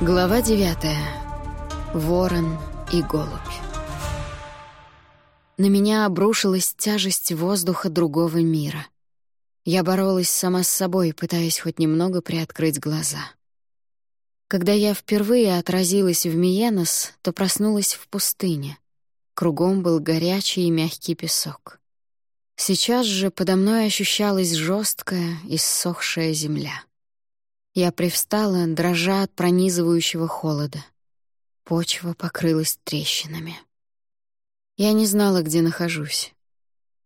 Глава девятая. Ворон и голубь. На меня обрушилась тяжесть воздуха другого мира. Я боролась сама с собой, пытаясь хоть немного приоткрыть глаза. Когда я впервые отразилась в Миенос, то проснулась в пустыне. Кругом был горячий и мягкий песок. Сейчас же подо мной ощущалась жесткая, иссохшая земля. Я привстала, дрожа от пронизывающего холода. Почва покрылась трещинами. Я не знала, где нахожусь.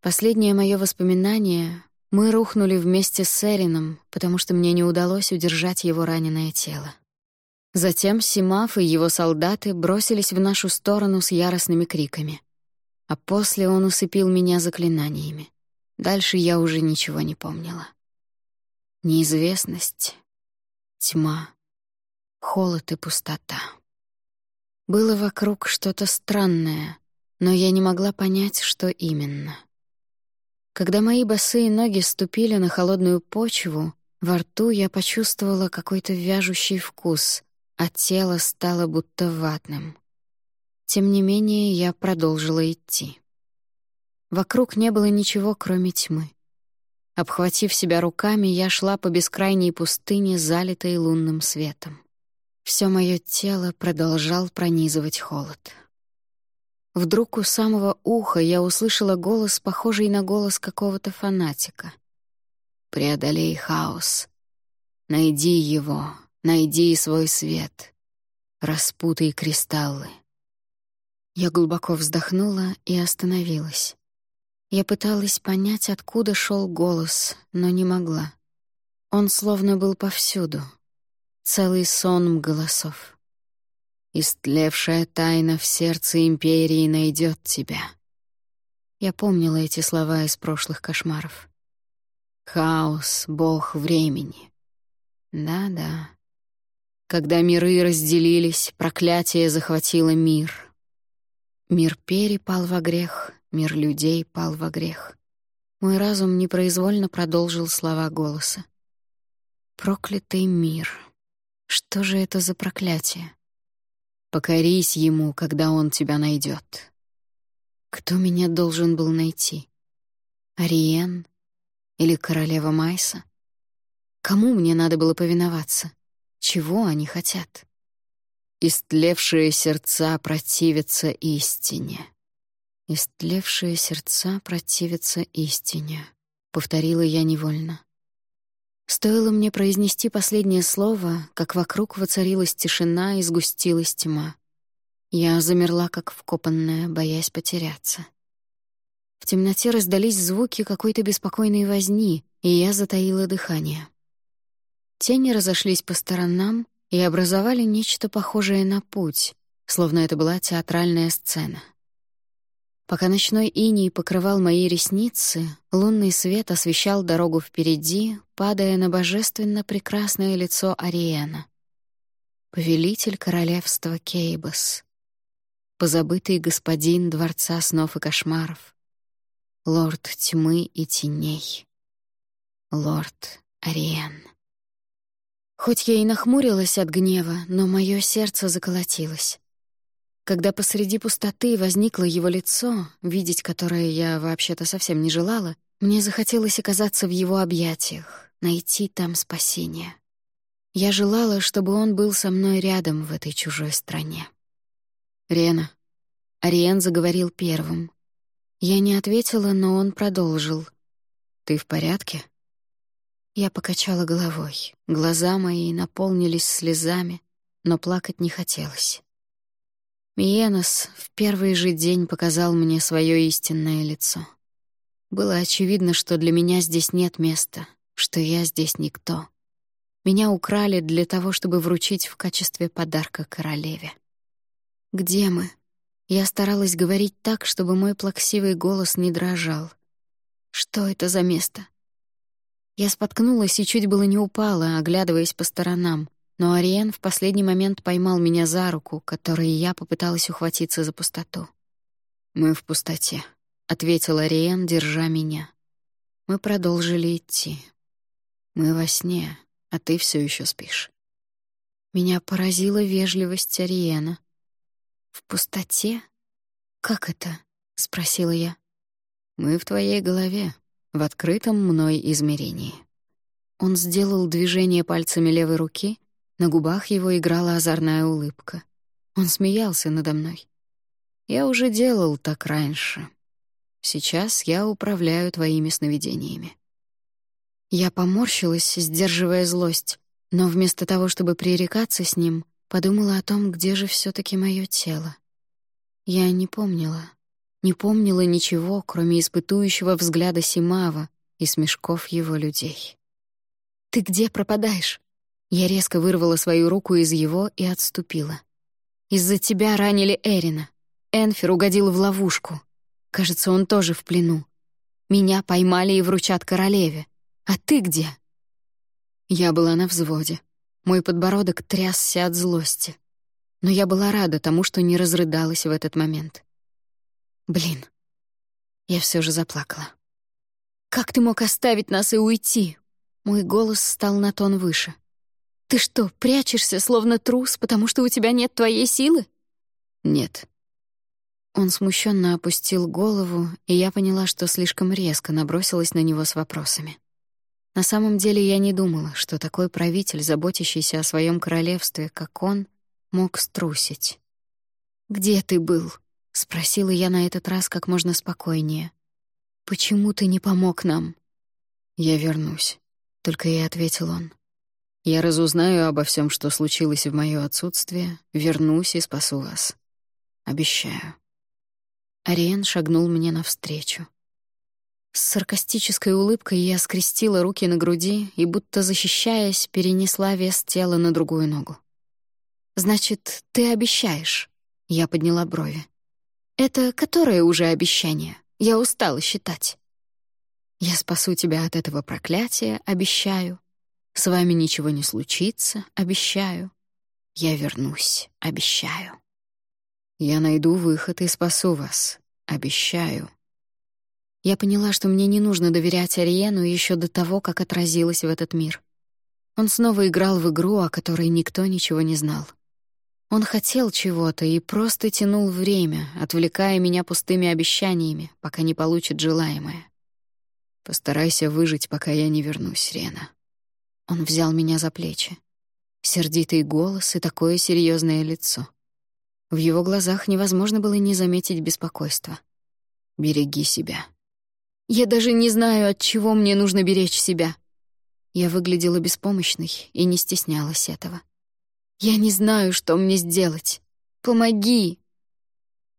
Последнее мое воспоминание — мы рухнули вместе с Эрином, потому что мне не удалось удержать его раненое тело. Затем Симаф и его солдаты бросились в нашу сторону с яростными криками. А после он усыпил меня заклинаниями. Дальше я уже ничего не помнила. Неизвестность, тьма, холод и пустота. Было вокруг что-то странное, но я не могла понять, что именно. Когда мои босые ноги ступили на холодную почву, во рту я почувствовала какой-то вяжущий вкус, а тело стало будто ватным. Тем не менее, я продолжила идти. Вокруг не было ничего, кроме тьмы. Обхватив себя руками, я шла по бескрайней пустыне, залитой лунным светом. Все мое тело продолжал пронизывать холод. Вдруг у самого уха я услышала голос, похожий на голос какого-то фанатика. «Преодолей хаос. Найди его, найди свой свет. Распутай кристаллы». Я глубоко вздохнула и остановилась. Я пыталась понять, откуда шел голос, но не могла. Он словно был повсюду. Целый сон голосов. «Истлевшая тайна в сердце империи найдет тебя». Я помнила эти слова из прошлых кошмаров. «Хаос — бог времени». Да-да. Когда миры разделились, проклятие захватило мир. Мир перепал во грех, Мир людей пал во грех. Мой разум непроизвольно продолжил слова голоса. «Проклятый мир! Что же это за проклятие? Покорись ему, когда он тебя найдет. Кто меня должен был найти? Ариен или королева Майса? Кому мне надо было повиноваться? Чего они хотят? Истлевшие сердца противятся истине. «Истлевшие сердца противятся истине», — повторила я невольно. Стоило мне произнести последнее слово, как вокруг воцарилась тишина и сгустилась тьма. Я замерла, как вкопанная, боясь потеряться. В темноте раздались звуки какой-то беспокойной возни, и я затаила дыхание. Тени разошлись по сторонам и образовали нечто похожее на путь, словно это была театральная сцена. Пока ночной иней покрывал мои ресницы, лунный свет освещал дорогу впереди, падая на божественно прекрасное лицо Ариэна. Повелитель королевства Кейбас. Позабытый господин дворца снов и кошмаров. Лорд тьмы и теней. Лорд Ариен. Хоть я и нахмурилась от гнева, но мое сердце заколотилось. Когда посреди пустоты возникло его лицо, видеть которое я вообще-то совсем не желала, мне захотелось оказаться в его объятиях, найти там спасение. Я желала, чтобы он был со мной рядом в этой чужой стране. «Рена». Ариен заговорил первым. Я не ответила, но он продолжил. «Ты в порядке?» Я покачала головой. Глаза мои наполнились слезами, но плакать не хотелось. Миенос в первый же день показал мне свое истинное лицо. Было очевидно, что для меня здесь нет места, что я здесь никто. Меня украли для того, чтобы вручить в качестве подарка королеве. «Где мы?» Я старалась говорить так, чтобы мой плаксивый голос не дрожал. «Что это за место?» Я споткнулась и чуть было не упала, оглядываясь по сторонам, но Ариен в последний момент поймал меня за руку, которой я попыталась ухватиться за пустоту. «Мы в пустоте», — ответил Ариен, держа меня. Мы продолжили идти. «Мы во сне, а ты все еще спишь». Меня поразила вежливость Ариена. «В пустоте? Как это?» — спросила я. «Мы в твоей голове, в открытом мной измерении». Он сделал движение пальцами левой руки, на губах его играла озорная улыбка. Он смеялся надо мной. «Я уже делал так раньше. Сейчас я управляю твоими сновидениями». Я поморщилась, сдерживая злость, но вместо того, чтобы пререкаться с ним, подумала о том, где же все таки мое тело. Я не помнила. Не помнила ничего, кроме испытующего взгляда Симава и смешков его людей. «Ты где пропадаешь?» Я резко вырвала свою руку из его и отступила. «Из-за тебя ранили Эрина. Энфер угодил в ловушку. Кажется, он тоже в плену. Меня поймали и вручат королеве. А ты где?» Я была на взводе. Мой подбородок трясся от злости. Но я была рада тому, что не разрыдалась в этот момент. Блин. Я все же заплакала. «Как ты мог оставить нас и уйти?» Мой голос стал на тон выше. «Ты что, прячешься, словно трус, потому что у тебя нет твоей силы?» «Нет», он смущенно опустил голову, и я поняла, что слишком резко набросилась на него с вопросами. На самом деле я не думала, что такой правитель, заботящийся о своем королевстве, как он, мог струсить. «Где ты был?» — спросила я на этот раз как можно спокойнее. «Почему ты не помог нам?» «Я вернусь», — только и ответил он. «Я разузнаю обо всем, что случилось в моё отсутствие, вернусь и спасу вас. Обещаю». Ариен шагнул мне навстречу. С саркастической улыбкой я скрестила руки на груди и, будто защищаясь, перенесла вес тела на другую ногу. «Значит, ты обещаешь?» Я подняла брови. «Это которое уже обещание? Я устала считать». «Я спасу тебя от этого проклятия, обещаю. С вами ничего не случится, обещаю. Я вернусь, обещаю. Я найду выход и спасу вас, обещаю». Я поняла, что мне не нужно доверять Ариену еще до того, как отразилась в этот мир. Он снова играл в игру, о которой никто ничего не знал. Он хотел чего-то и просто тянул время, отвлекая меня пустыми обещаниями, пока не получит желаемое. «Постарайся выжить, пока я не вернусь, Рена». Он взял меня за плечи. Сердитый голос и такое серьезное лицо. В его глазах невозможно было не заметить беспокойства. «Береги себя», я даже не знаю, от чего мне нужно беречь себя. Я выглядела беспомощной и не стеснялась этого. Я не знаю, что мне сделать. Помоги.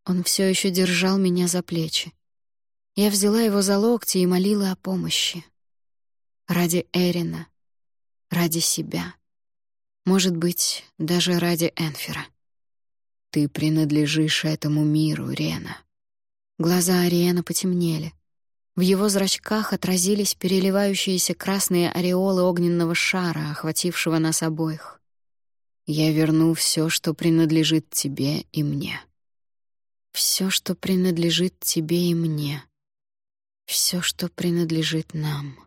Он все еще держал меня за плечи. Я взяла его за локти и молила о помощи. Ради Эрина, ради себя. Может быть, даже ради Энфера. Ты принадлежишь этому миру, Рена. Глаза Ариэна потемнели. В его зрачках отразились переливающиеся красные ореолы огненного шара, охватившего нас обоих. «Я верну все, что принадлежит тебе и мне». Все, что принадлежит тебе и мне. Все, что принадлежит нам.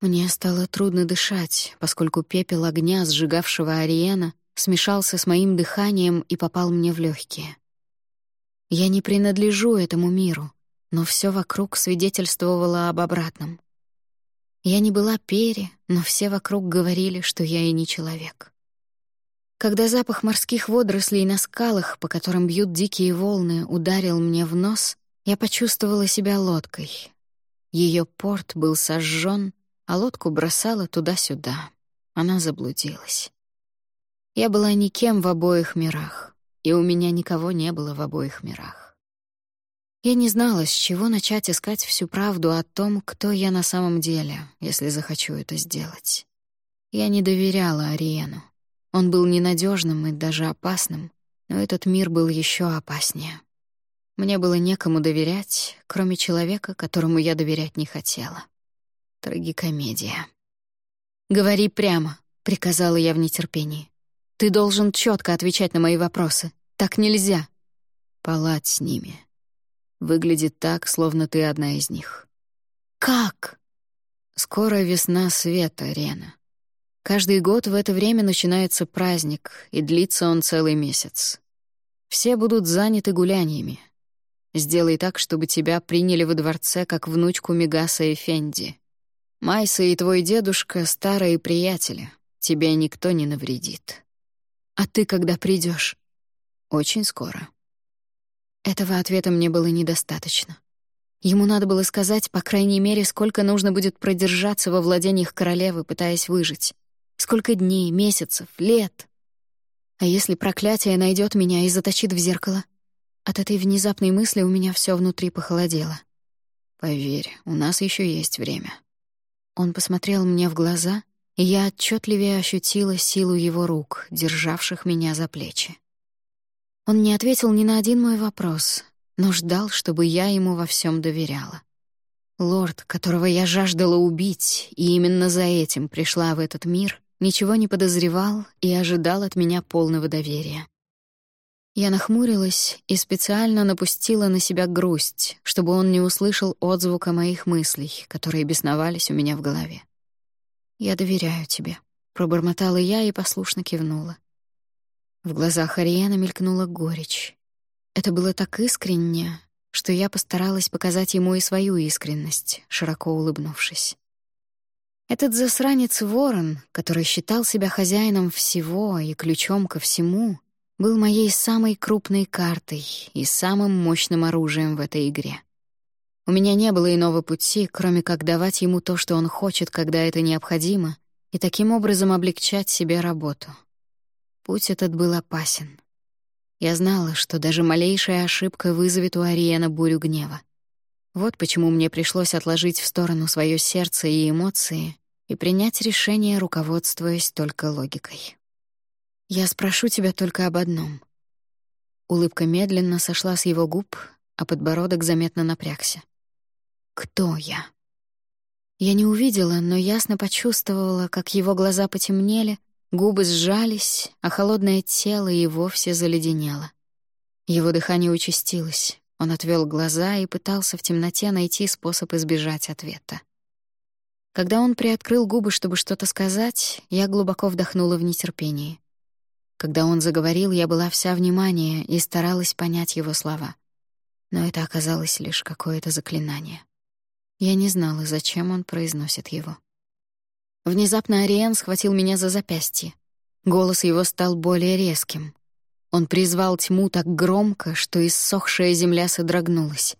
Мне стало трудно дышать, поскольку пепел огня, сжигавшего Ариена, смешался с моим дыханием и попал мне в легкие. Я не принадлежу этому миру — но все вокруг свидетельствовало об обратном. Я не была пере, но все вокруг говорили, что я и не человек. Когда запах морских водорослей на скалах, по которым бьют дикие волны, ударил мне в нос, я почувствовала себя лодкой. Ее порт был сожжен, а лодку бросала туда-сюда. Она заблудилась. Я была никем в обоих мирах, и у меня никого не было в обоих мирах. Я не знала, с чего начать искать всю правду о том, кто я на самом деле, если захочу это сделать. Я не доверяла Ариену. Он был ненадежным и даже опасным, но этот мир был еще опаснее. Мне было некому доверять, кроме человека, которому я доверять не хотела. Трагикомедия. «Говори прямо», — приказала я в нетерпении. «Ты должен четко отвечать на мои вопросы. Так нельзя». «Палать с ними», Выглядит так, словно ты одна из них. Как? Скоро весна света, Рена. Каждый год в это время начинается праздник, и длится он целый месяц. Все будут заняты гуляниями. Сделай так, чтобы тебя приняли во дворце как внучку Мегаса и Фенди. Майса и твой дедушка — старые приятели. Тебе никто не навредит. А ты когда придешь? Очень скоро. Этого ответа мне было недостаточно. Ему надо было сказать, по крайней мере, сколько нужно будет продержаться во владениях королевы, пытаясь выжить. Сколько дней, месяцев, лет. А если проклятие найдет меня и заточит в зеркало? От этой внезапной мысли у меня все внутри похолодело. «Поверь, у нас еще есть время». Он посмотрел мне в глаза, и я отчетливее ощутила силу его рук, державших меня за плечи. Он не ответил ни на один мой вопрос, но ждал, чтобы я ему во всем доверяла. Лорд, которого я жаждала убить, и именно за этим пришла в этот мир, ничего не подозревал и ожидал от меня полного доверия. Я нахмурилась и специально напустила на себя грусть, чтобы он не услышал отзвука моих мыслей, которые бесновались у меня в голове. «Я доверяю тебе», — пробормотала я и послушно кивнула. В глазах Ариэна мелькнула горечь. Это было так искренне, что я постаралась показать ему и свою искренность, широко улыбнувшись. Этот засранец Ворон, который считал себя хозяином всего и ключом ко всему, был моей самой крупной картой и самым мощным оружием в этой игре. У меня не было иного пути, кроме как давать ему то, что он хочет, когда это необходимо, и таким образом облегчать себе работу. Путь этот был опасен. Я знала, что даже малейшая ошибка вызовет у Ариена бурю гнева. Вот почему мне пришлось отложить в сторону свое сердце и эмоции и принять решение, руководствуясь только логикой. «Я спрошу тебя только об одном». Улыбка медленно сошла с его губ, а подбородок заметно напрягся. «Кто я?» Я не увидела, но ясно почувствовала, как его глаза потемнели, губы сжались, а холодное тело и вовсе заледенело. Его дыхание участилось. Он отвел глаза и пытался в темноте найти способ избежать ответа. Когда он приоткрыл губы, чтобы что-то сказать, я глубоко вдохнула в нетерпении. Когда он заговорил, я была вся внимание и старалась понять его слова. Но это оказалось лишь какое-то заклинание. Я не знала, зачем он произносит его. Внезапно Ариен схватил меня за запястье. Голос его стал более резким. Он призвал тьму так громко, что иссохшая земля содрогнулась.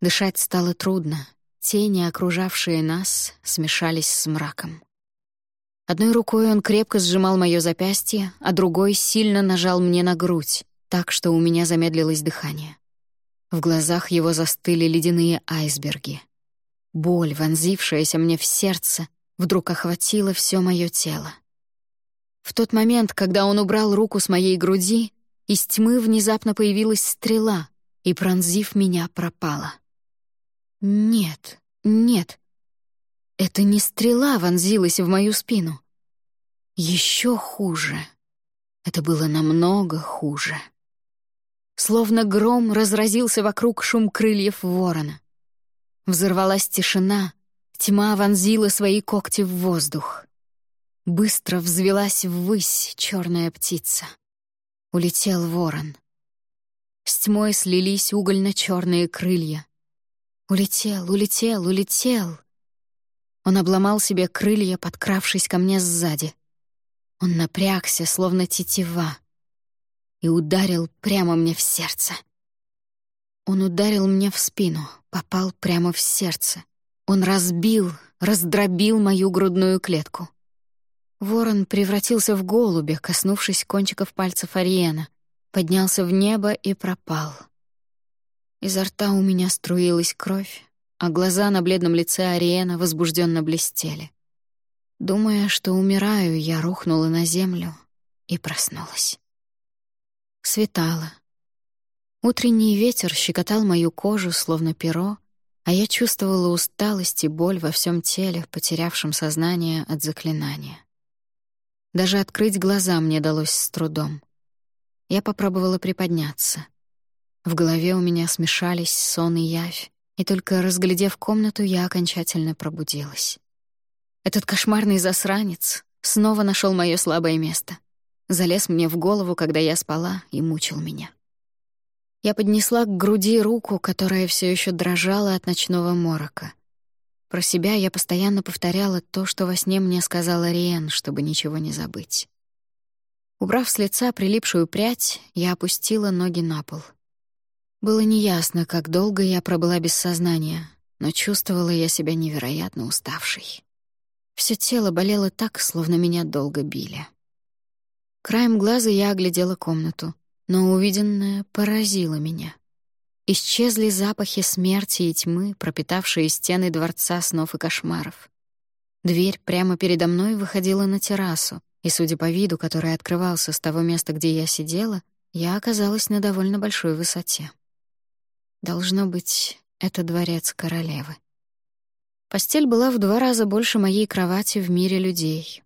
Дышать стало трудно. Тени, окружавшие нас, смешались с мраком. Одной рукой он крепко сжимал моё запястье, а другой сильно нажал мне на грудь, так что у меня замедлилось дыхание. В глазах его застыли ледяные айсберги. Боль, вонзившаяся мне в сердце, вдруг охватила всё моё тело. В тот момент, когда он убрал руку с моей груди, из тьмы внезапно появилась стрела и, пронзив меня, пропала. Нет, нет. Это не стрела вонзилась в мою спину. Еще хуже. Это было намного хуже. Словно гром разразился вокруг шум крыльев ворона. Взорвалась тишина, тьма вонзила свои когти в воздух. Быстро взвелась ввысь черная птица. Улетел ворон. С тьмой слились угольно черные крылья. Улетел, улетел, улетел. Он обломал себе крылья, подкравшись ко мне сзади. Он напрягся, словно тетива, и ударил прямо мне в сердце. Он ударил мне в спину, попал прямо в сердце. Он разбил, раздробил мою грудную клетку. Ворон превратился в голубя, коснувшись кончиков пальцев Ариена, поднялся в небо и пропал. Изо рта у меня струилась кровь, а глаза на бледном лице Ариена возбужденно блестели. Думая, что умираю, я рухнула на землю и проснулась. Светало. Утренний ветер щекотал мою кожу, словно перо, а я чувствовала усталость и боль во всем теле, потерявшем сознание от заклинания. Даже открыть глаза мне далось с трудом. Я попробовала приподняться. В голове у меня смешались сон и явь, и только разглядев комнату, я окончательно пробудилась. Этот кошмарный засранец, снова нашел мое слабое место. Залез мне в голову, когда я спала, и мучил меня. Я поднесла к груди руку, которая все еще дрожала от ночного морока. Про себя я постоянно повторяла то, что во сне мне сказала Риен, чтобы ничего не забыть. Убрав с лица прилипшую прядь, я опустила ноги на пол. Было неясно, как долго я пробыла без сознания, но чувствовала я себя невероятно уставшей. Все тело болело так, словно меня долго били. Краем глаза я оглядела комнату, но увиденное поразило меня. Исчезли запахи смерти и тьмы, пропитавшие стены дворца снов и кошмаров. Дверь прямо передо мной выходила на террасу, и, судя по виду, который открывался с того места, где я сидела, я оказалась на довольно большой высоте. Должно быть, это дворец королевы. Постель была в два раза больше моей кровати в мире людей.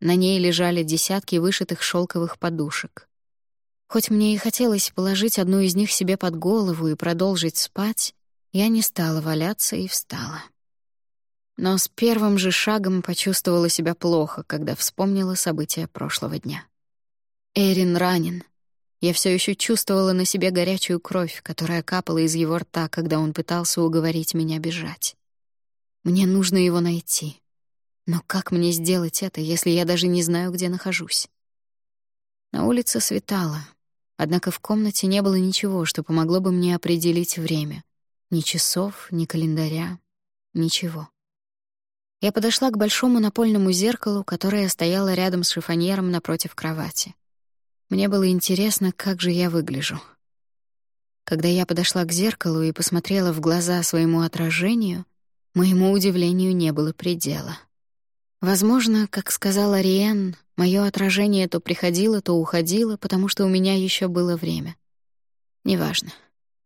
На ней лежали десятки вышитых шелковых подушек. Хоть мне и хотелось положить одну из них себе под голову и продолжить спать, я не стала валяться и встала. Но с первым же шагом почувствовала себя плохо, когда вспомнила события прошлого дня. Эрин ранен. Я все еще чувствовала на себе горячую кровь, которая капала из его рта, когда он пытался уговорить меня бежать. Мне нужно его найти. Но как мне сделать это, если я даже не знаю, где нахожусь? На улице светало, однако в комнате не было ничего, что помогло бы мне определить время. Ни часов, ни календаря, ничего. Я подошла к большому напольному зеркалу, которое стояло рядом с шифоньером напротив кровати. Мне было интересно, как же я выгляжу. Когда я подошла к зеркалу и посмотрела в глаза своему отражению, моему удивлению не было предела. Возможно, как сказала Риен, мое отражение то приходило, то уходило, потому что у меня еще было время. Неважно.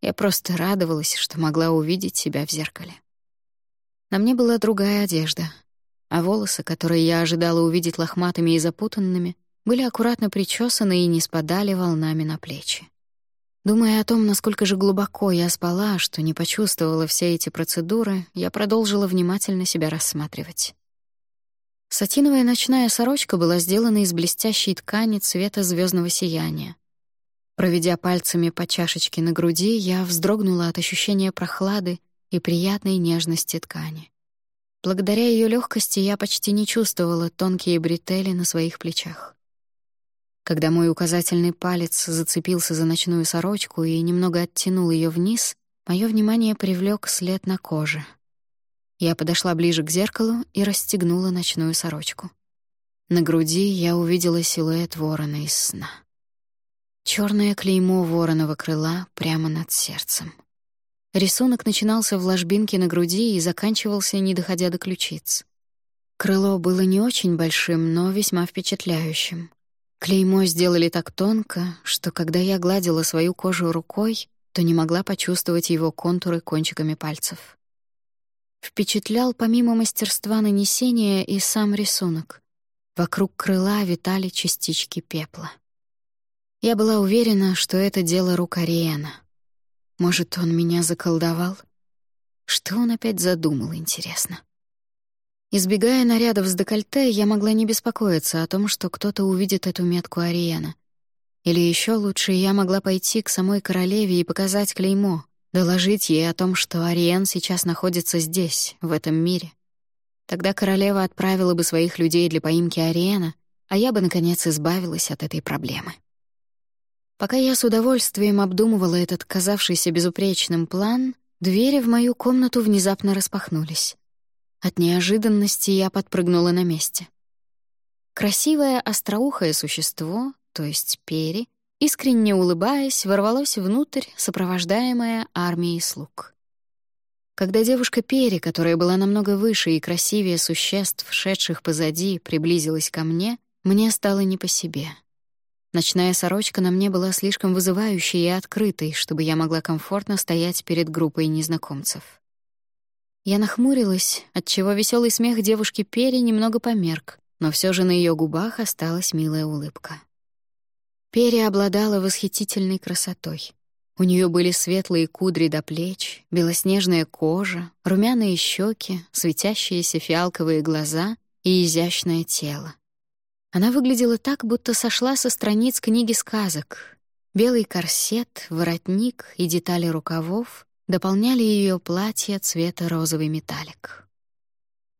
Я просто радовалась, что могла увидеть себя в зеркале. На мне была другая одежда, а волосы, которые я ожидала увидеть лохматыми и запутанными, были аккуратно причесаны и не спадали волнами на плечи. Думая о том, насколько же глубоко я спала, что не почувствовала все эти процедуры, я продолжила внимательно себя рассматривать. Сатиновая ночная сорочка была сделана из блестящей ткани цвета звездного сияния. Проведя пальцами по чашечке на груди, я вздрогнула от ощущения прохлады и приятной нежности ткани. Благодаря ее легкости я почти не чувствовала тонкие бретели на своих плечах. Когда мой указательный палец зацепился за ночную сорочку и немного оттянул ее вниз, мое внимание привлек след на коже — я подошла ближе к зеркалу и расстегнула ночную сорочку. На груди я увидела силуэт ворона из сна. Черное клеймо вороного крыла прямо над сердцем. Рисунок начинался в ложбинке на груди и заканчивался, не доходя до ключиц. Крыло было не очень большим, но весьма впечатляющим. Клеймо сделали так тонко, что когда я гладила свою кожу рукой, то не могла почувствовать его контуры кончиками пальцев. Впечатлял помимо мастерства нанесения и сам рисунок. Вокруг крыла витали частички пепла. Я была уверена, что это дело рук Ариэна. Может, он меня заколдовал? Что он опять задумал, интересно? Избегая нарядов с декольте, я могла не беспокоиться о том, что кто-то увидит эту метку Ариэна. Или еще лучше, я могла пойти к самой королеве и показать клеймо, Доложить ей о том, что Ариен сейчас находится здесь, в этом мире. Тогда королева отправила бы своих людей для поимки Ариена, а я бы, наконец, избавилась от этой проблемы. Пока я с удовольствием обдумывала этот казавшийся безупречным план, двери в мою комнату внезапно распахнулись. От неожиданности я подпрыгнула на месте. Красивое остроухое существо, то есть Пери, искренне улыбаясь, ворвалось внутрь, сопровождаемая армией слуг. Когда девушка Пери, которая была намного выше и красивее существ, шедших позади, приблизилась ко мне, мне стало не по себе. Ночная сорочка на мне была слишком вызывающей и открытой, чтобы я могла комфортно стоять перед группой незнакомцев. Я нахмурилась, отчего веселый смех девушки Пери немного померк, но все же на ее губах осталась милая улыбка. Перья обладала восхитительной красотой. У нее были светлые кудри до плеч, белоснежная кожа, румяные щеки, светящиеся фиалковые глаза и изящное тело. Она выглядела так, будто сошла со страниц книги сказок. Белый корсет, воротник и детали рукавов дополняли ее платье цвета розовый металлик.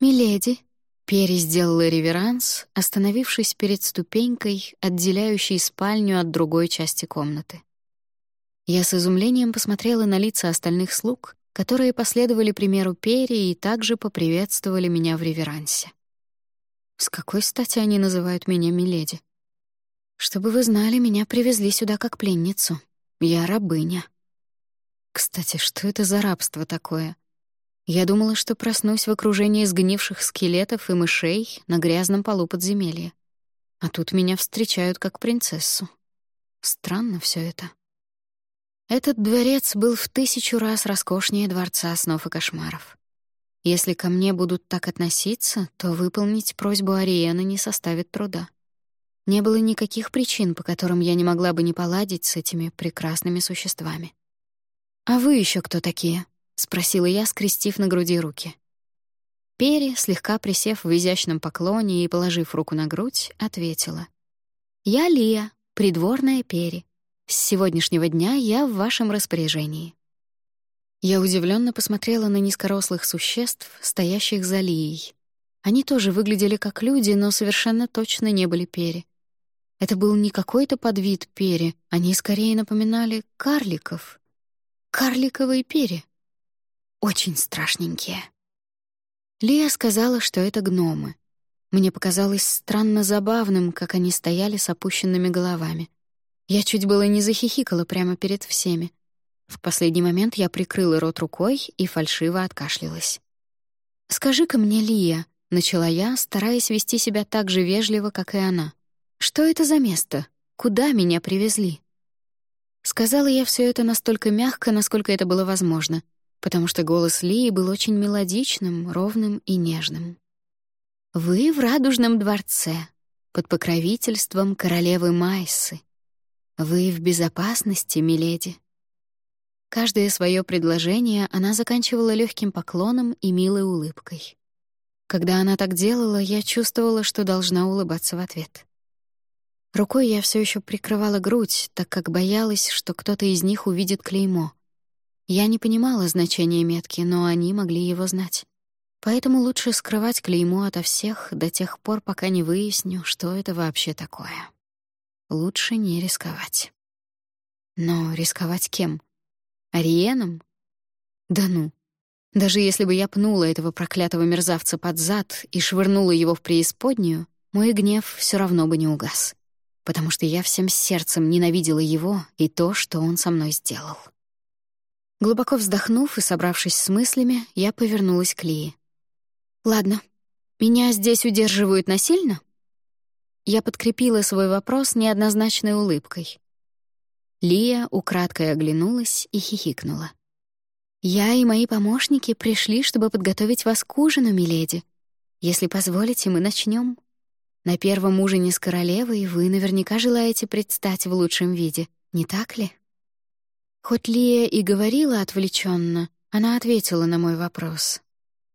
«Миледи», — Перри сделала реверанс, остановившись перед ступенькой, отделяющей спальню от другой части комнаты. Я с изумлением посмотрела на лица остальных слуг, которые последовали примеру Перри и также поприветствовали меня в реверансе. С какой стати они называют меня миледи? Чтобы вы знали, меня привезли сюда как пленницу. Я рабыня. Кстати, что это за рабство такое? Я думала, что проснусь в окружении сгнивших скелетов и мышей на грязном полу подземелья. А тут меня встречают как принцессу. Странно все это. Этот дворец был в тысячу раз роскошнее дворца снов и кошмаров. Если ко мне будут так относиться, то выполнить просьбу Ариены не составит труда. Не было никаких причин, по которым я не могла бы не поладить с этими прекрасными существами. «А вы еще кто такие?» — спросила я, скрестив на груди руки. Перри, слегка присев в изящном поклоне и положив руку на грудь, ответила. «Я Лия, придворная Перри. С сегодняшнего дня я в вашем распоряжении». Я удивленно посмотрела на низкорослых существ, стоящих за Лией. Они тоже выглядели как люди, но совершенно точно не были перья. Это был не какой-то подвид перья, они скорее напоминали карликов. Карликовые перья. Очень страшненькие. Лия сказала, что это гномы. Мне показалось странно забавным, как они стояли с опущенными головами. Я чуть было не захихикала прямо перед всеми. В последний момент я прикрыла рот рукой и фальшиво откашлялась. «Скажи-ка мне, Лия», — начала я, стараясь вести себя так же вежливо, как и она. «Что это за место? Куда меня привезли?» Сказала я все это настолько мягко, насколько это было возможно, потому что голос Лии был очень мелодичным, ровным и нежным. «Вы в Радужном дворце, под покровительством королевы Майсы. Вы в безопасности, миледи. Каждое свое предложение она заканчивала легким поклоном и милой улыбкой. Когда она так делала, я чувствовала, что должна улыбаться в ответ. Рукой я все еще прикрывала грудь, так как боялась, что кто-то из них увидит клеймо. Я не понимала значения метки, но они могли его знать. Поэтому лучше скрывать клеймо ото всех до тех пор, пока не выясню, что это вообще такое. Лучше не рисковать. Но рисковать кем? Ариеном? Да ну. Даже если бы я пнула этого проклятого мерзавца под зад и швырнула его в преисподнюю, мой гнев все равно бы не угас, потому что я всем сердцем ненавидела его и то, что он со мной сделал. Глубоко вздохнув и собравшись с мыслями, я повернулась к Лии. «Ладно, меня здесь удерживают насильно?» Я подкрепила свой вопрос неоднозначной улыбкой. Лия украдкой оглянулась и хихикнула. «Я и мои помощники пришли, чтобы подготовить вас к ужину, миледи. Если позволите, мы начнем. На первом ужине с королевой вы наверняка желаете предстать в лучшем виде, не так ли?» Хоть Лия и говорила отвлеченно, она ответила на мой вопрос.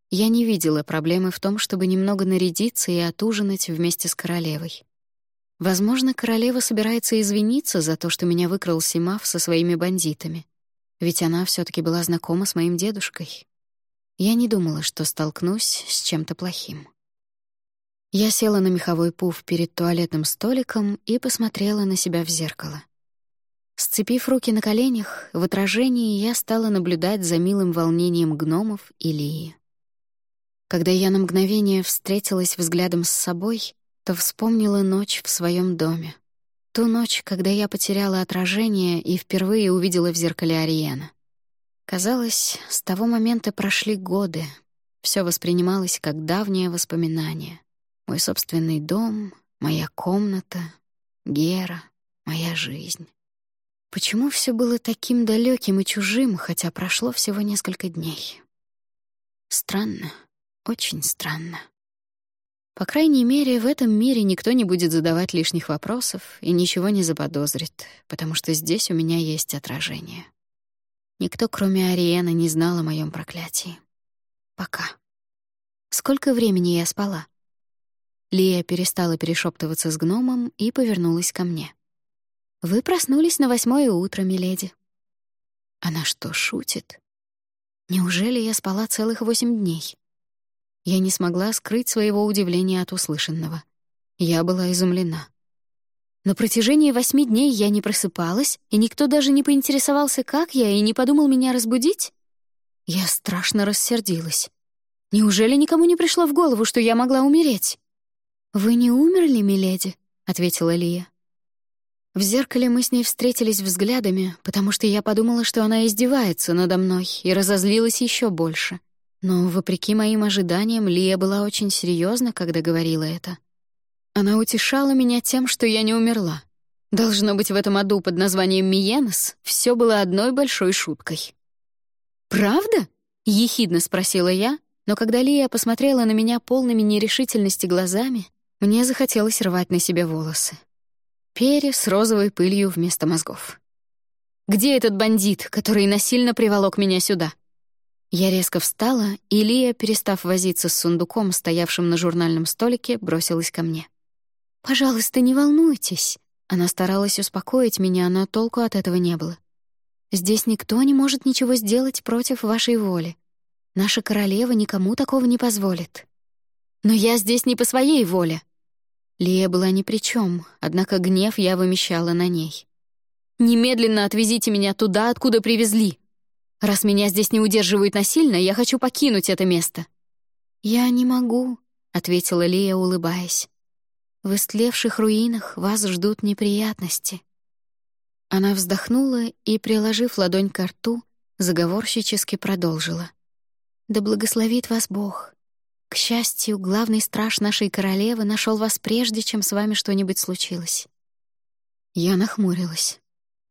Я не видела проблемы в том, чтобы немного нарядиться и отужинать вместе с королевой. Возможно, королева собирается извиниться за то, что меня выкрал Симав со своими бандитами. Ведь она все таки была знакома с моим дедушкой. Я не думала, что столкнусь с чем-то плохим. Я села на меховой пуф перед туалетным столиком и посмотрела на себя в зеркало. Сцепив руки на коленях, в отражении я стала наблюдать за милым волнением гномов и Лии. Когда я на мгновение встретилась взглядом с собой, то вспомнила ночь в своем доме. Ту ночь, когда я потеряла отражение и впервые увидела в зеркале Ариена. Казалось, с того момента прошли годы. Все воспринималось как давнее воспоминание. Мой собственный дом, моя комната, Гера, моя жизнь. Почему все было таким далеким и чужим, хотя прошло всего несколько дней? Странно, очень странно. По крайней мере, в этом мире никто не будет задавать лишних вопросов и ничего не заподозрит, потому что здесь у меня есть отражение. Никто, кроме Ариэна, не знал о моем проклятии. Пока. Сколько времени я спала? Лия перестала перешептываться с гномом и повернулась ко мне. «Вы проснулись на восьмое утро, миледи». Она что, шутит? Неужели я спала целых восемь дней? Я не смогла скрыть своего удивления от услышанного. Я была изумлена. На протяжении восьми дней я не просыпалась, и никто даже не поинтересовался, как я, и не подумал меня разбудить? Я страшно рассердилась. Неужели никому не пришло в голову, что я могла умереть? «Вы не умерли, миледи?» — ответила Лия. В зеркале мы с ней встретились взглядами, потому что я подумала, что она издевается надо мной, и разозлилась еще больше. Но, вопреки моим ожиданиям, Лия была очень серьезна, когда говорила это. Она утешала меня тем, что я не умерла. Должно быть, в этом аду под названием Миенос все было одной большой шуткой. «Правда?» — ехидно спросила я, но когда Лия посмотрела на меня полными нерешительности глазами, мне захотелось рвать на себе волосы. Перья с розовой пылью вместо мозгов. «Где этот бандит, который насильно приволок меня сюда?» Я резко встала, и Лия, перестав возиться с сундуком, стоявшим на журнальном столике, бросилась ко мне. «Пожалуйста, не волнуйтесь». Она старалась успокоить меня, но толку от этого не было. «Здесь никто не может ничего сделать против вашей воли. Наша королева никому такого не позволит». «Но я здесь не по своей воле». Лия была ни при чем, однако гнев я вымещала на ней. «Немедленно отвезите меня туда, откуда привезли. Раз меня здесь не удерживают насильно, я хочу покинуть это место». «Я не могу», — ответила Лия, улыбаясь. В истлевших руинах вас ждут неприятности». Она вздохнула и, приложив ладонь к рту, заговорщически продолжила. «Да благословит вас Бог. К счастью, главный страж нашей королевы нашел вас прежде, чем с вами что-нибудь случилось». Я нахмурилась.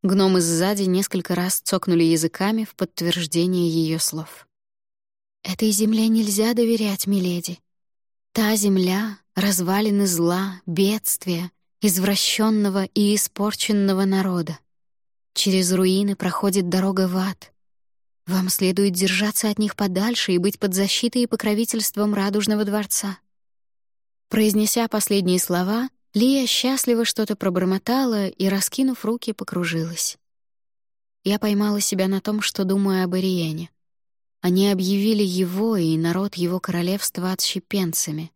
Гномы сзади несколько раз цокнули языками в подтверждение ее слов. «Этой земле нельзя доверять, миледи. Та земля — развалины зла, бедствия, извращенного и испорченного народа. Через руины проходит дорога в ад. Вам следует держаться от них подальше и быть под защитой и покровительством Радужного дворца. Произнеся последние слова, Лия счастливо что-то пробормотала и, раскинув руки, покружилась. Я поймала себя на том, что думаю об Ириене. Они объявили его и народ его королевства отщепенцами.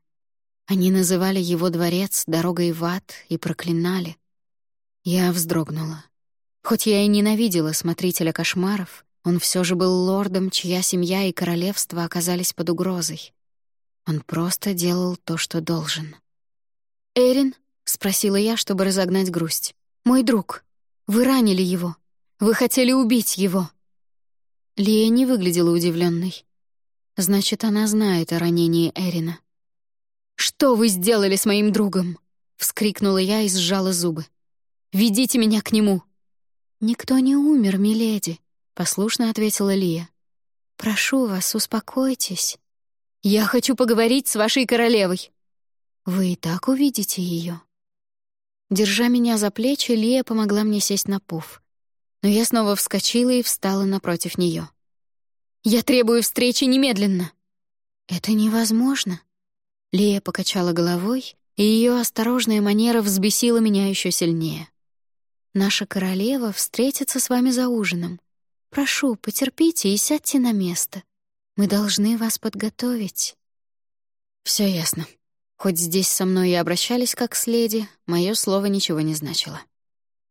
Они называли его дворец дорогой в ад и проклинали. Я вздрогнула. Хоть я и ненавидела смотрителя кошмаров, он все же был лордом, чья семья и королевство оказались под угрозой. Он просто делал то, что должен. «Эрин?» — спросила я, чтобы разогнать грусть. «Мой друг, вы ранили его. Вы хотели убить его». Лия не выглядела удивленной. Значит, она знает о ранении Эрина. «Что вы сделали с моим другом?» — вскрикнула я и сжала зубы. «Ведите меня к нему!» «Никто не умер, миледи», — послушно ответила Лия. «Прошу вас, успокойтесь. Я хочу поговорить с вашей королевой». «Вы и так увидите ее. Держа меня за плечи, Лия помогла мне сесть на пуф но я снова вскочила и встала напротив нее. «Я требую встречи немедленно!» «Это невозможно!» Лия покачала головой, и ее осторожная манера взбесила меня еще сильнее. «Наша королева встретится с вами за ужином. Прошу, потерпите и сядьте на место. Мы должны вас подготовить». Все ясно. Хоть здесь со мной и обращались как с леди, мое слово ничего не значило.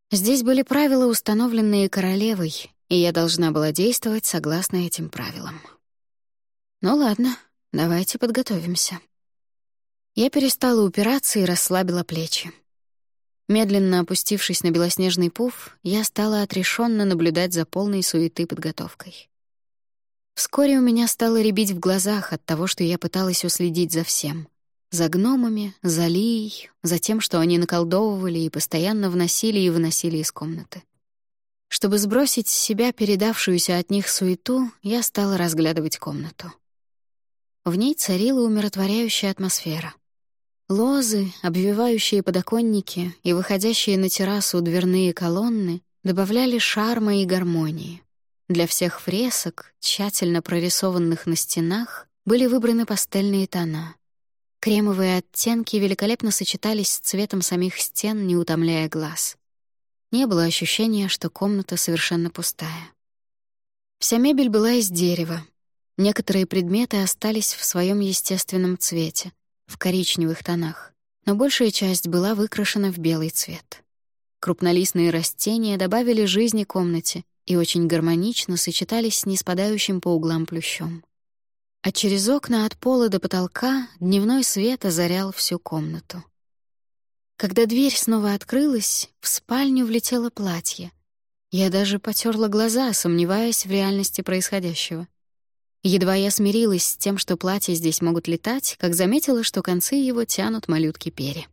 Здесь были правила, установленные королевой, и я должна была действовать согласно этим правилам. Ну ладно, давайте подготовимся. Я перестала упираться и расслабила плечи. Медленно опустившись на белоснежный пуф, я стала отрешенно наблюдать за полной суеты подготовкой. Вскоре у меня стало рябить в глазах от того, что я пыталась уследить за всем — за гномами, за Лией, за тем, что они наколдовывали и постоянно вносили и выносили из комнаты. Чтобы сбросить с себя передавшуюся от них суету, я стала разглядывать комнату. В ней царила умиротворяющая атмосфера. Лозы, обвивающие подоконники и выходящие на террасу дверные колонны добавляли шарма и гармонии. Для всех фресок, тщательно прорисованных на стенах, были выбраны пастельные тона. Кремовые оттенки великолепно сочетались с цветом самих стен, не утомляя глаз. Не было ощущения, что комната совершенно пустая. Вся мебель была из дерева. Некоторые предметы остались в своем естественном цвете, в коричневых тонах, но большая часть была выкрашена в белый цвет. Крупнолистные растения добавили жизни комнате и очень гармонично сочетались с неспадающим по углам плющом. А через окна от пола до потолка дневной свет озарял всю комнату. Когда дверь снова открылась, в спальню влетело платье. Я даже потерла глаза, сомневаясь в реальности происходящего. Едва я смирилась с тем, что платья здесь могут летать, как заметила, что концы его тянут малютки перья.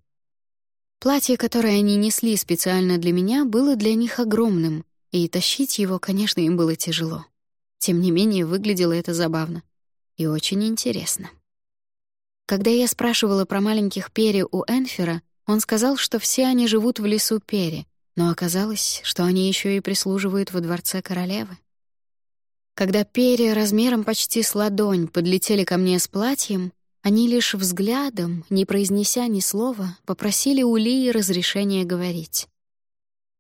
Платье, которое они несли специально для меня, было для них огромным, и тащить его, конечно, им было тяжело. Тем не менее, выглядело это забавно и очень интересно. Когда я спрашивала про маленьких Пери у Энфера, он сказал, что все они живут в лесу Пери, но оказалось, что они еще и прислуживают во дворце королевы. Когда перья размером почти с ладонь подлетели ко мне с платьем, они лишь взглядом, не произнеся ни слова, попросили у Лии разрешения говорить.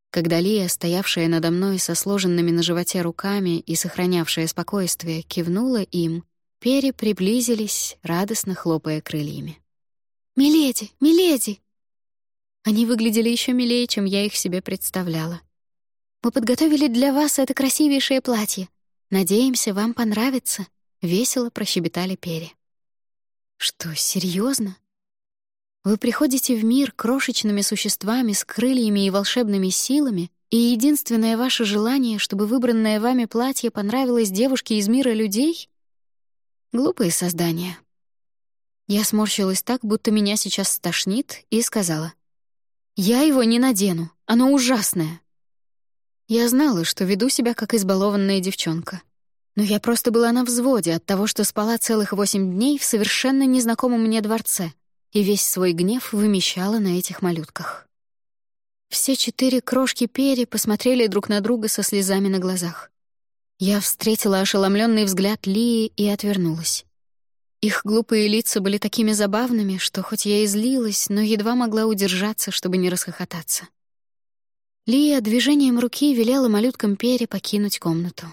Когда Лия, стоявшая надо мной со сложенными на животе руками и сохранявшая спокойствие, кивнула им, перья приблизились, радостно хлопая крыльями. «Миледи! Миледи!» Они выглядели еще милее, чем я их себе представляла. «Мы подготовили для вас это красивейшее платье. Надеемся, вам понравится», — весело прощебетали перья. «Что, серьезно? Вы приходите в мир крошечными существами с крыльями и волшебными силами, и единственное ваше желание, чтобы выбранное вами платье понравилось девушке из мира людей? Глупые создания». Я сморщилась так, будто меня сейчас стошнит, и сказала. «Я его не надену, оно ужасное». Я знала, что веду себя как избалованная девчонка. Но я просто была на взводе от того, что спала целых восемь дней в совершенно незнакомом мне дворце и весь свой гнев вымещала на этих малютках. Все четыре крошки перья посмотрели друг на друга со слезами на глазах. Я встретила ошеломленный взгляд Лии и отвернулась. Их глупые лица были такими забавными, что хоть я и злилась, но едва могла удержаться, чтобы не расхохотаться. Лия движением руки велела малюткам Пере покинуть комнату.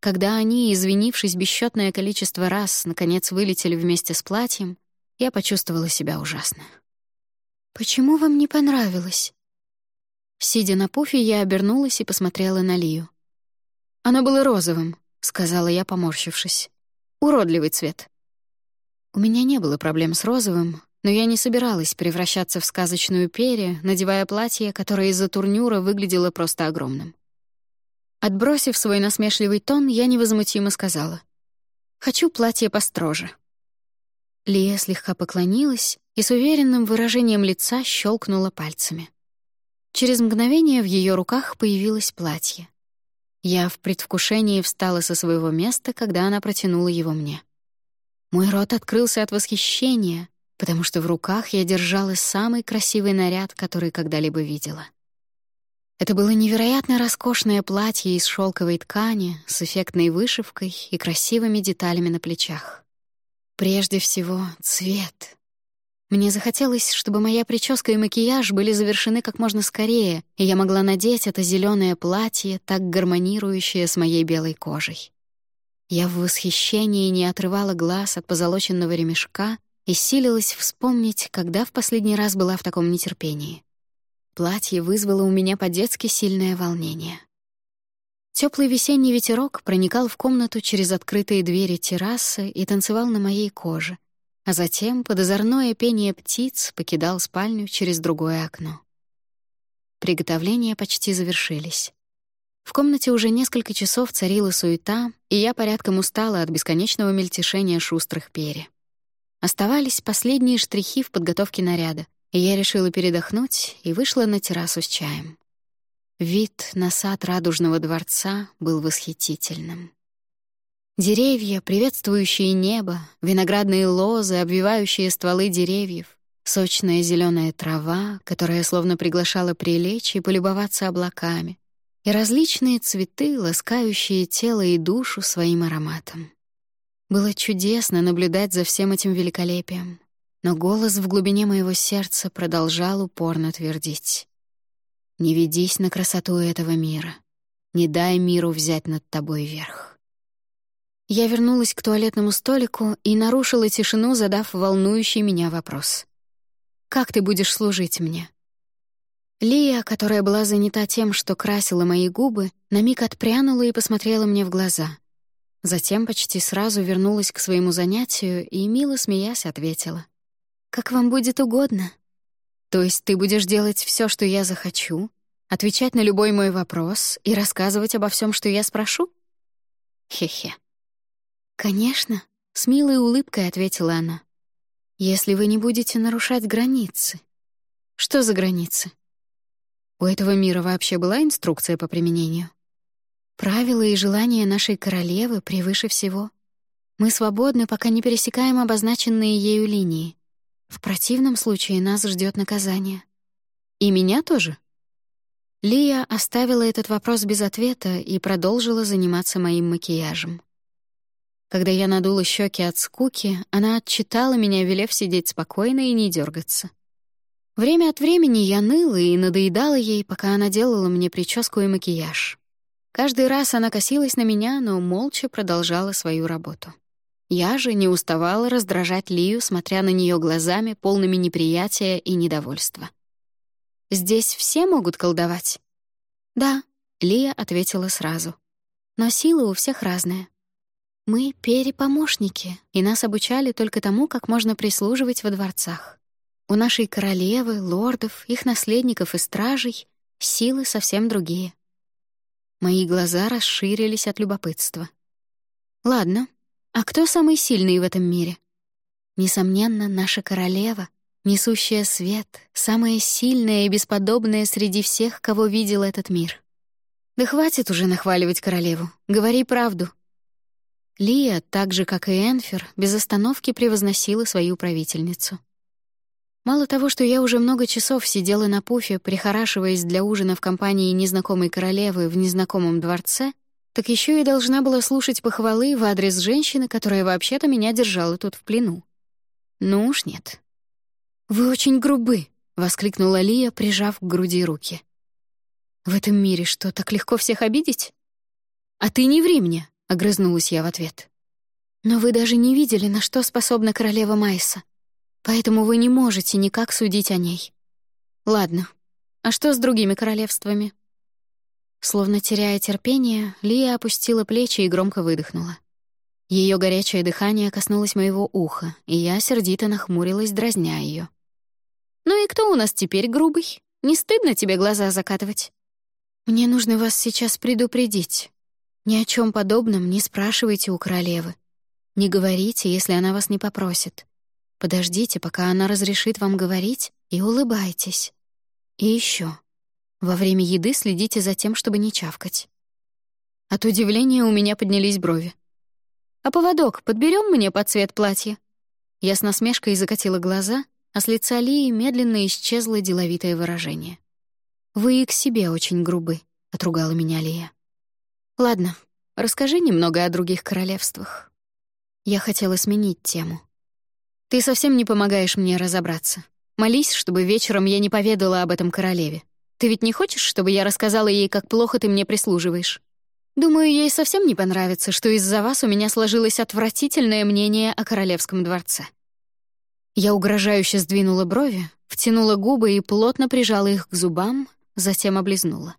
Когда они, извинившись бесчетное количество раз, наконец вылетели вместе с платьем, я почувствовала себя ужасно. «Почему вам не понравилось?» Сидя на пуфе, я обернулась и посмотрела на Лию. «Оно было розовым», — сказала я, поморщившись. «Уродливый цвет». У меня не было проблем с розовым, но я не собиралась превращаться в сказочную перья, надевая платье, которое из-за турнюра выглядело просто огромным. Отбросив свой насмешливый тон, я невозмутимо сказала. «Хочу платье построже». Лия слегка поклонилась и с уверенным выражением лица щелкнула пальцами. Через мгновение в ее руках появилось платье. Я в предвкушении встала со своего места, когда она протянула его мне. Мой рот открылся от восхищения, потому что в руках я держала самый красивый наряд, который когда-либо видела. Это было невероятно роскошное платье из шелковой ткани с эффектной вышивкой и красивыми деталями на плечах. Прежде всего, цвет. Мне захотелось, чтобы моя прическа и макияж были завершены как можно скорее, и я могла надеть это зеленое платье, так гармонирующее с моей белой кожей. Я в восхищении не отрывала глаз от позолоченного ремешка и силилась вспомнить, когда в последний раз была в таком нетерпении. Платье вызвало у меня по-детски сильное волнение. Теплый весенний ветерок проникал в комнату через открытые двери террасы и танцевал на моей коже, а затем под озорное пение птиц покидал спальню через другое окно. Приготовления почти завершились. В комнате уже несколько часов царила суета, и я порядком устала от бесконечного мельтешения шустрых перьев. Оставались последние штрихи в подготовке наряда, и я решила передохнуть и вышла на террасу с чаем. Вид на сад Радужного дворца был восхитительным. Деревья, приветствующие небо, виноградные лозы, обвивающие стволы деревьев, сочная зеленая трава, которая словно приглашала прилечь и полюбоваться облаками, и различные цветы, ласкающие тело и душу своим ароматом. Было чудесно наблюдать за всем этим великолепием. но голос в глубине моего сердца продолжал упорно твердить. «Не ведись на красоту этого мира. Не дай миру взять над тобой верх». Я вернулась к туалетному столику и нарушила тишину, задав волнующий меня вопрос. «Как ты будешь служить мне?» Лия, которая была занята тем, что красила мои губы, на миг отпрянула и посмотрела мне в глаза. Затем почти сразу вернулась к своему занятию и, мило смеясь, ответила. «Как вам будет угодно. То есть ты будешь делать все, что я захочу, отвечать на любой мой вопрос и рассказывать обо всем, что я спрошу?» Хе-хе. «Конечно», — с милой улыбкой ответила она. «Если вы не будете нарушать границы». «Что за границы?» У этого мира вообще была инструкция по применению? Правила и желания нашей королевы превыше всего. Мы свободны, пока не пересекаем обозначенные ею линии. В противном случае нас ждет наказание. И меня тоже? Лия оставила этот вопрос без ответа и продолжила заниматься моим макияжем. Когда я надула щеки от скуки, она отчитала меня, велев сидеть спокойно и не дергаться. Время от времени я ныла и надоедала ей, пока она делала мне прическу и макияж. Каждый раз она косилась на меня, но молча продолжала свою работу. Я же не уставала раздражать Лию, смотря на нее глазами, полными неприятия и недовольства. «Здесь все могут колдовать?» «Да», — Лия ответила сразу. «Но сила у всех разная. Мы — перепомощники, и нас обучали только тому, как можно прислуживать во дворцах. У нашей королевы, лордов, их наследников и стражей силы совсем другие. Мои глаза расширились от любопытства. Ладно, а кто самый сильный в этом мире? Несомненно, наша королева, несущая свет, самая сильная и бесподобная среди всех, кого видел этот мир. Да хватит уже нахваливать королеву, говори правду. Лия, так же, как и Энфер, без остановки превозносила свою правительницу. Мало того, что я уже много часов сидела на пуфе, прихорашиваясь для ужина в компании незнакомой королевы в незнакомом дворце, так еще и должна была слушать похвалы в адрес женщины, которая вообще-то меня держала тут в плену. Ну уж нет. «Вы очень грубы», — воскликнула Лия, прижав к груди руки. «В этом мире что, так легко всех обидеть?» «А ты не ври мне», — огрызнулась я в ответ. «Но вы даже не видели, на что способна королева Майса поэтому вы не можете никак судить о ней. Ладно, а что с другими королевствами?» Словно теряя терпение, Лия опустила плечи и громко выдохнула. Ее горячее дыхание коснулось моего уха, и я сердито нахмурилась, дразня ее. «Ну и кто у нас теперь грубый? Не стыдно тебе глаза закатывать?» «Мне нужно вас сейчас предупредить. Ни о чем подобном не спрашивайте у королевы. Не говорите, если она вас не попросит. Подождите, пока она разрешит вам говорить, и улыбайтесь. И еще. Во время еды следите за тем, чтобы не чавкать. От удивления у меня поднялись брови. «А поводок подберем мне под цвет платья?» Я с насмешкой закатила глаза, а с лица Лии медленно исчезло деловитое выражение. «Вы и к себе очень грубы», — отругала меня Лия. «Ладно, расскажи немного о других королевствах». Я хотела сменить тему. Ты совсем не помогаешь мне разобраться. Молись, чтобы вечером я не поведала об этом королеве. Ты ведь не хочешь, чтобы я рассказала ей, как плохо ты мне прислуживаешь? Думаю, ей совсем не понравится, что из-за вас у меня сложилось отвратительное мнение о королевском дворце». Я угрожающе сдвинула брови, втянула губы и плотно прижала их к зубам, затем облизнула.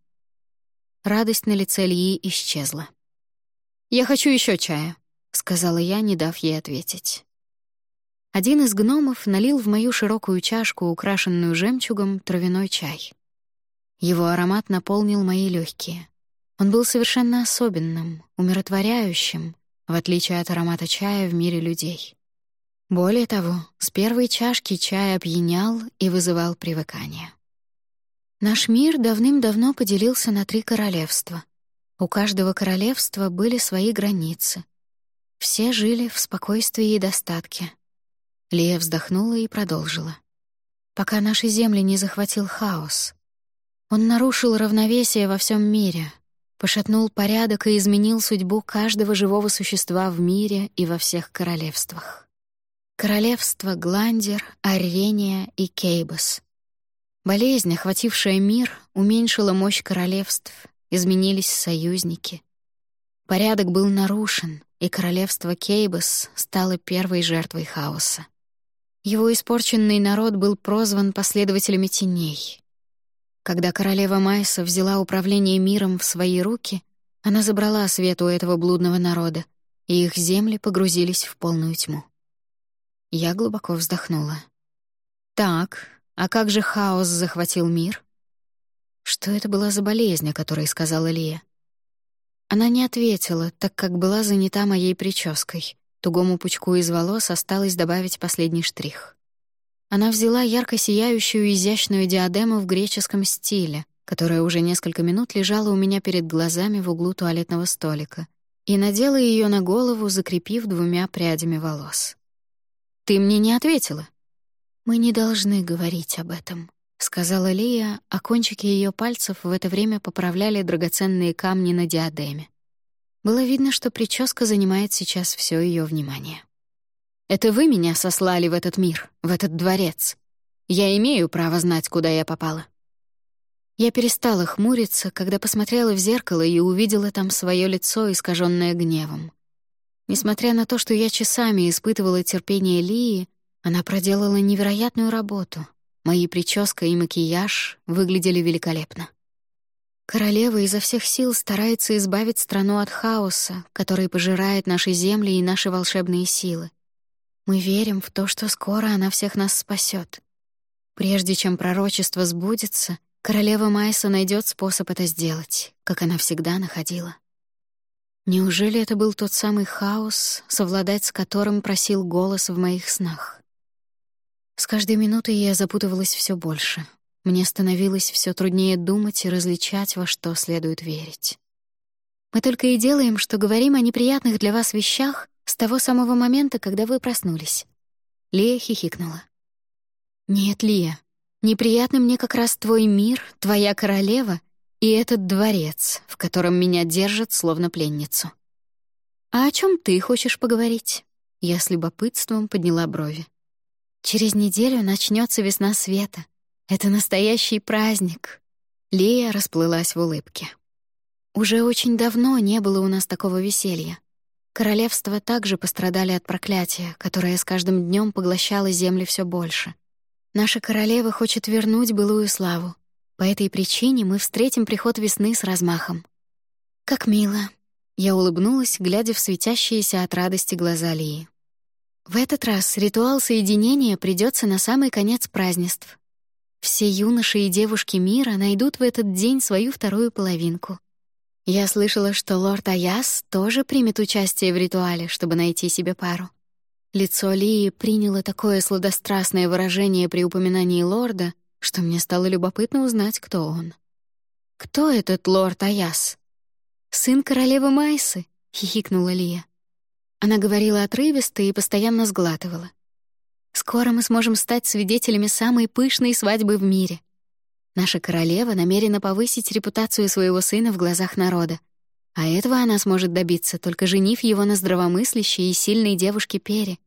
Радость на лице Лии исчезла. «Я хочу еще чая», — сказала я, не дав ей ответить. Один из гномов налил в мою широкую чашку, украшенную жемчугом, травяной чай. Его аромат наполнил мои легкие. Он был совершенно особенным, умиротворяющим, в отличие от аромата чая в мире людей. Более того, с первой чашки чай опьянял и вызывал привыкание. Наш мир давным-давно поделился на три королевства. У каждого королевства были свои границы. Все жили в спокойствии и достатке, Лия вздохнула и продолжила. «Пока наши земли не захватил хаос. Он нарушил равновесие во всем мире, пошатнул порядок и изменил судьбу каждого живого существа в мире и во всех королевствах. Королевство Гландер, Арения и Кейбас. Болезнь, охватившая мир, уменьшила мощь королевств, изменились союзники. Порядок был нарушен, и королевство Кейбас стало первой жертвой хаоса. Его испорченный народ был прозван последователями теней. Когда королева Майса взяла управление миром в свои руки, она забрала свет у этого блудного народа, и их земли погрузились в полную тьму. Я глубоко вздохнула. «Так, а как же хаос захватил мир?» «Что это была за болезнь, о которой сказала Лия?» Она не ответила, так как была занята моей прической. Тугому пучку из волос осталось добавить последний штрих. Она взяла ярко сияющую изящную диадему в греческом стиле, которая уже несколько минут лежала у меня перед глазами в углу туалетного столика, и надела ее на голову, закрепив двумя прядями волос. Ты мне не ответила. Мы не должны говорить об этом, сказала Лия, а кончики ее пальцев в это время поправляли драгоценные камни на диадеме. Было видно, что прическа занимает сейчас все ее внимание. Это вы меня сослали в этот мир, в этот дворец. Я имею право знать, куда я попала. Я перестала хмуриться, когда посмотрела в зеркало и увидела там свое лицо, искаженное гневом. Несмотря на то, что я часами испытывала терпение Лии, она проделала невероятную работу. Мои прическа и макияж выглядели великолепно. Королева изо всех сил старается избавить страну от хаоса, который пожирает наши земли и наши волшебные силы. Мы верим в то, что скоро она всех нас спасет. Прежде чем пророчество сбудется, королева Майса найдет способ это сделать, как она всегда находила. Неужели это был тот самый хаос, совладать с которым просил голос в моих снах? С каждой минутой я запутывалась все больше. Мне становилось все труднее думать и различать, во что следует верить. Мы только и делаем, что говорим о неприятных для вас вещах с того самого момента, когда вы проснулись. Лия хихикнула. Нет, Лия, неприятный мне как раз твой мир, твоя королева и этот дворец, в котором меня держат словно пленницу. «А о чем ты хочешь поговорить?» Я с любопытством подняла брови. «Через неделю начнется весна света. Это настоящий праздник». Лия расплылась в улыбке. «Уже очень давно не было у нас такого веселья. Королевства также пострадали от проклятия, которое с каждым днем поглощало земли все больше. Наша королева хочет вернуть былую славу, по этой причине мы встретим приход весны с размахом. Как мило. Я улыбнулась, глядя в светящиеся от радости глаза Лии. В этот раз ритуал соединения придется на самый конец празднеств. Все юноши и девушки мира найдут в этот день свою вторую половинку. Я слышала, что лорд Аяс тоже примет участие в ритуале, чтобы найти себе пару. Лицо Лии приняло такое сладострастное выражение при упоминании лорда, что мне стало любопытно узнать, кто он. «Кто этот лорд Аяс?» «Сын королевы Майсы», — хихикнула Лия. Она говорила отрывисто и постоянно сглатывала. «Скоро мы сможем стать свидетелями самой пышной свадьбы в мире. Наша королева намерена повысить репутацию своего сына в глазах народа. А этого она сможет добиться, только женив его на здравомыслящей и сильной девушке Пере.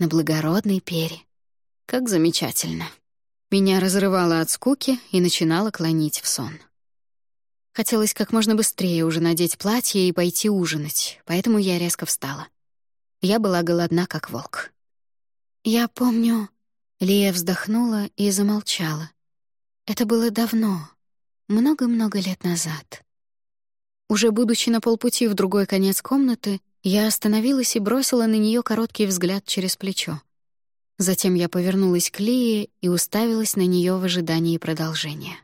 На благородной Пере. Как замечательно!» Меня разрывало от скуки и начинало клонить в сон. Хотелось как можно быстрее уже надеть платье и пойти ужинать, поэтому я резко встала. Я была голодна, как волк. «Я помню...» Лия вздохнула и замолчала. «Это было давно, много-много лет назад». Уже будучи на полпути в другой конец комнаты, я остановилась и бросила на нее короткий взгляд через плечо. Затем я повернулась к Лии и уставилась на нее в ожидании продолжения.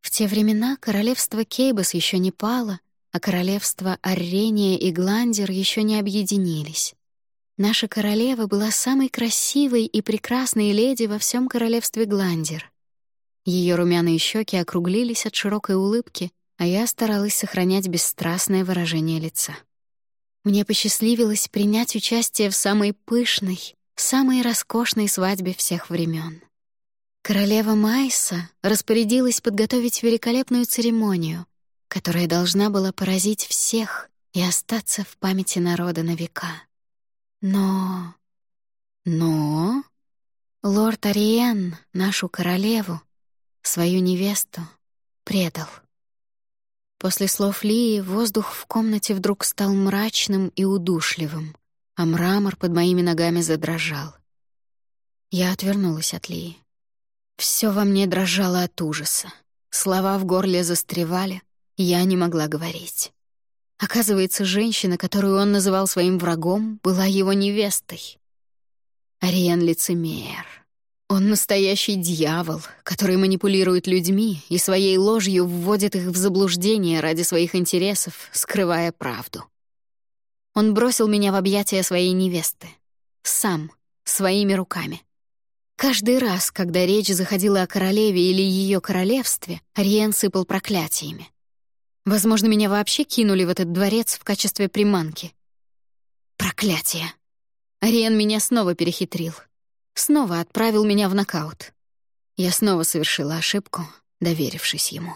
В те времена королевство Кейбас еще не пало, а королевства Аррения и Гландер еще не объединились. Наша королева была самой красивой и прекрасной леди во всем королевстве Гландер. Ее румяные щеки округлились от широкой улыбки, а я старалась сохранять бесстрастное выражение лица. Мне посчастливилось принять участие в самой пышной, самой роскошной свадьбе всех времен. Королева Майса распорядилась подготовить великолепную церемонию, которая должна была поразить всех и остаться в памяти народа на века. Но Но лорд Ариен, нашу королеву, свою невесту, предал. После слов Лии воздух в комнате вдруг стал мрачным и удушливым, а мрамор под моими ногами задрожал. Я отвернулась от Лии. Все во мне дрожало от ужаса. Слова в горле застревали, я не могла говорить. Оказывается, женщина, которую он называл своим врагом, была его невестой. Ариен — лицемер. Он настоящий дьявол, который манипулирует людьми и своей ложью вводит их в заблуждение ради своих интересов, скрывая правду. Он бросил меня в объятия своей невесты. Сам, своими руками. Каждый раз, когда речь заходила о королеве или ее королевстве, Ариен сыпал проклятиями. Возможно, меня вообще кинули в этот дворец в качестве приманки. Проклятие. Ариен меня снова перехитрил. Снова отправил меня в нокаут. Я снова совершила ошибку, доверившись ему.